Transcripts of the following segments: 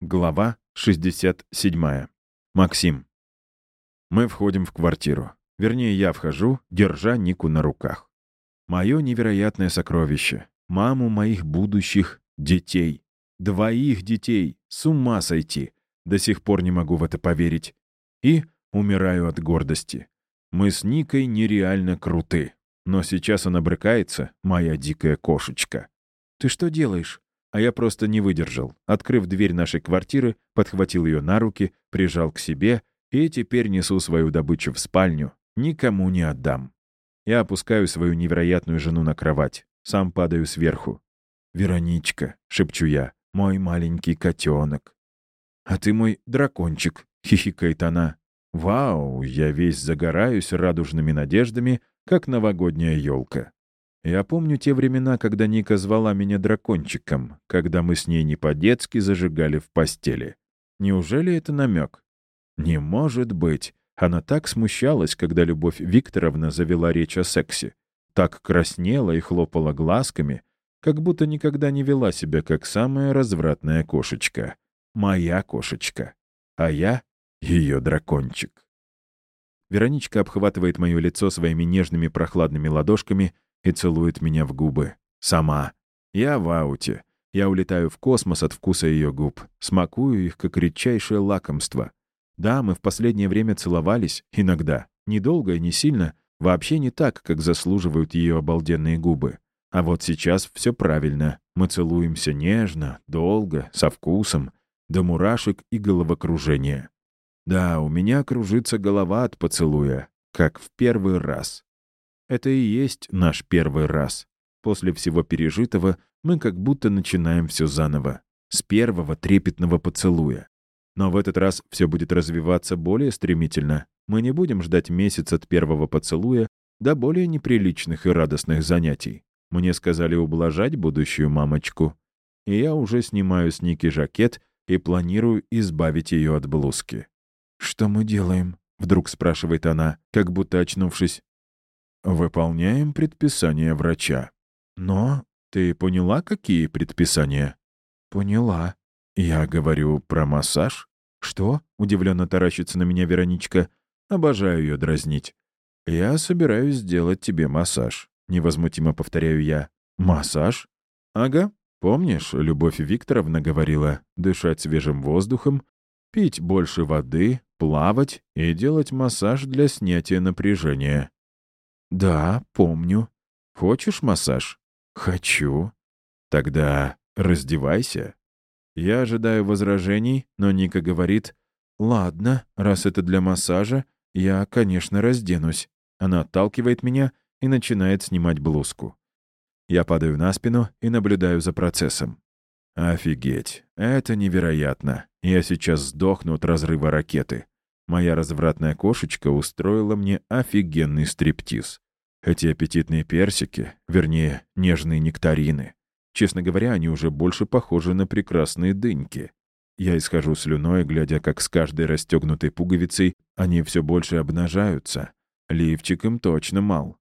Глава 67. Максим. Мы входим в квартиру. Вернее, я вхожу, держа Нику на руках. Мое невероятное сокровище. Маму моих будущих детей. Двоих детей. С ума сойти. До сих пор не могу в это поверить. И умираю от гордости. Мы с Никой нереально круты. Но сейчас она брыкается, моя дикая кошечка. «Ты что делаешь?» А я просто не выдержал. Открыв дверь нашей квартиры, подхватил ее на руки, прижал к себе и теперь несу свою добычу в спальню. Никому не отдам. Я опускаю свою невероятную жену на кровать. Сам падаю сверху. «Вероничка», — шепчу я, — «мой маленький котенок». «А ты мой дракончик», — хихикает она. «Вау, я весь загораюсь радужными надеждами, как новогодняя елка. Я помню те времена, когда Ника звала меня дракончиком, когда мы с ней не по-детски зажигали в постели. Неужели это намек? Не может быть. Она так смущалась, когда Любовь Викторовна завела речь о сексе. Так краснела и хлопала глазками, как будто никогда не вела себя как самая развратная кошечка. Моя кошечка. А я — ее дракончик. Вероничка обхватывает мое лицо своими нежными прохладными ладошками — и целует меня в губы. Сама. Я в ауте. Я улетаю в космос от вкуса ее губ. Смакую их, как редчайшее лакомство. Да, мы в последнее время целовались, иногда. Недолго и не сильно, вообще не так, как заслуживают ее обалденные губы. А вот сейчас все правильно. Мы целуемся нежно, долго, со вкусом, до мурашек и головокружения. Да, у меня кружится голова от поцелуя, как в первый раз. Это и есть наш первый раз. После всего пережитого мы как будто начинаем все заново. С первого трепетного поцелуя. Но в этот раз все будет развиваться более стремительно. Мы не будем ждать месяц от первого поцелуя до более неприличных и радостных занятий. Мне сказали ублажать будущую мамочку. И я уже снимаю с Ники жакет и планирую избавить ее от блузки. «Что мы делаем?» — вдруг спрашивает она, как будто очнувшись. «Выполняем предписания врача». «Но ты поняла, какие предписания?» «Поняла». «Я говорю про массаж?» «Что?» — удивленно таращится на меня Вероничка. «Обожаю ее дразнить». «Я собираюсь сделать тебе массаж», — невозмутимо повторяю я. «Массаж?» «Ага. Помнишь, Любовь Викторовна говорила дышать свежим воздухом, пить больше воды, плавать и делать массаж для снятия напряжения?» «Да, помню. Хочешь массаж?» «Хочу». «Тогда раздевайся». Я ожидаю возражений, но Ника говорит, «Ладно, раз это для массажа, я, конечно, разденусь». Она отталкивает меня и начинает снимать блузку. Я падаю на спину и наблюдаю за процессом. Офигеть, это невероятно. Я сейчас сдохну от разрыва ракеты. Моя развратная кошечка устроила мне офигенный стриптиз. Эти аппетитные персики, вернее, нежные нектарины. Честно говоря, они уже больше похожи на прекрасные дыньки. Я исхожу слюной, глядя, как с каждой расстегнутой пуговицей они все больше обнажаются. Лифчик им точно мал.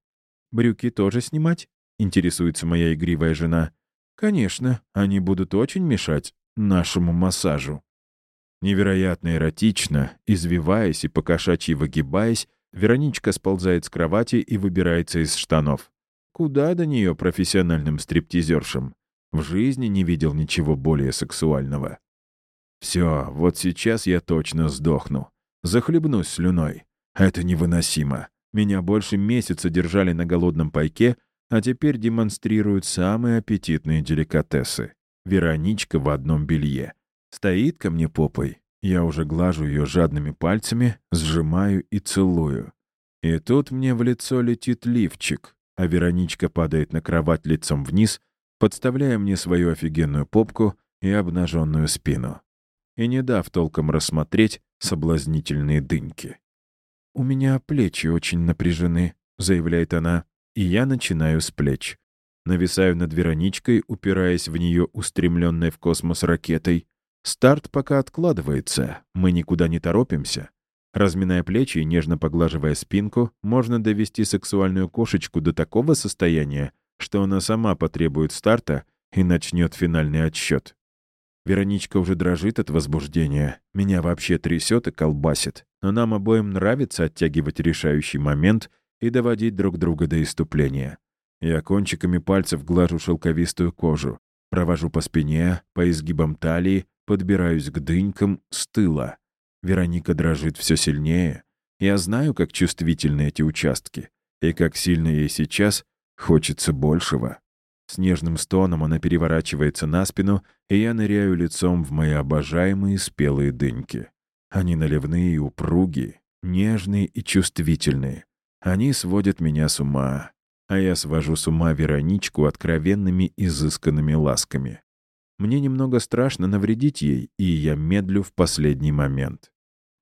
«Брюки тоже снимать?» — интересуется моя игривая жена. «Конечно, они будут очень мешать нашему массажу». Невероятно эротично, извиваясь и покошачьи выгибаясь, Вероничка сползает с кровати и выбирается из штанов. Куда до нее профессиональным стриптизершам? В жизни не видел ничего более сексуального. Все, вот сейчас я точно сдохну. Захлебнусь слюной. Это невыносимо. Меня больше месяца держали на голодном пайке, а теперь демонстрируют самые аппетитные деликатесы. Вероничка в одном белье. Стоит ко мне попой. Я уже глажу ее жадными пальцами, сжимаю и целую. И тут мне в лицо летит лифчик, а Вероничка падает на кровать лицом вниз, подставляя мне свою офигенную попку и обнаженную спину. И не дав толком рассмотреть соблазнительные дыньки. «У меня плечи очень напряжены», — заявляет она, и я начинаю с плеч. Нависаю над Вероничкой, упираясь в нее устремленной в космос ракетой. Старт пока откладывается, мы никуда не торопимся. Разминая плечи и нежно поглаживая спинку, можно довести сексуальную кошечку до такого состояния, что она сама потребует старта и начнет финальный отсчет. Вероничка уже дрожит от возбуждения. Меня вообще трясет и колбасит. Но нам обоим нравится оттягивать решающий момент и доводить друг друга до иступления. Я кончиками пальцев глажу шелковистую кожу, провожу по спине, по изгибам талии, подбираюсь к дынькам с тыла. Вероника дрожит все сильнее. Я знаю, как чувствительны эти участки, и как сильно ей сейчас хочется большего. С нежным стоном она переворачивается на спину, и я ныряю лицом в мои обожаемые спелые дыньки. Они наливные и упругие, нежные и чувствительные. Они сводят меня с ума, а я свожу с ума Вероничку откровенными изысканными ласками. Мне немного страшно навредить ей, и я медлю в последний момент.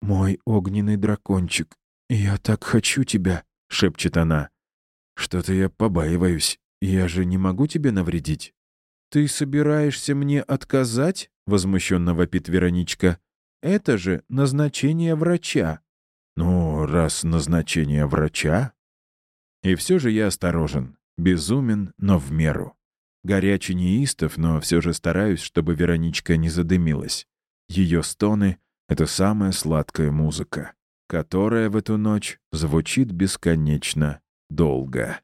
«Мой огненный дракончик, я так хочу тебя», — шепчет она. «Что-то я побаиваюсь. Я же не могу тебе навредить». «Ты собираешься мне отказать?» — возмущенно вопит Вероничка. «Это же назначение врача». «Ну, раз назначение врача...» И все же я осторожен, безумен, но в меру. Горячий неистов, но все же стараюсь, чтобы Вероничка не задымилась. Ее стоны — это самая сладкая музыка, которая в эту ночь звучит бесконечно долго.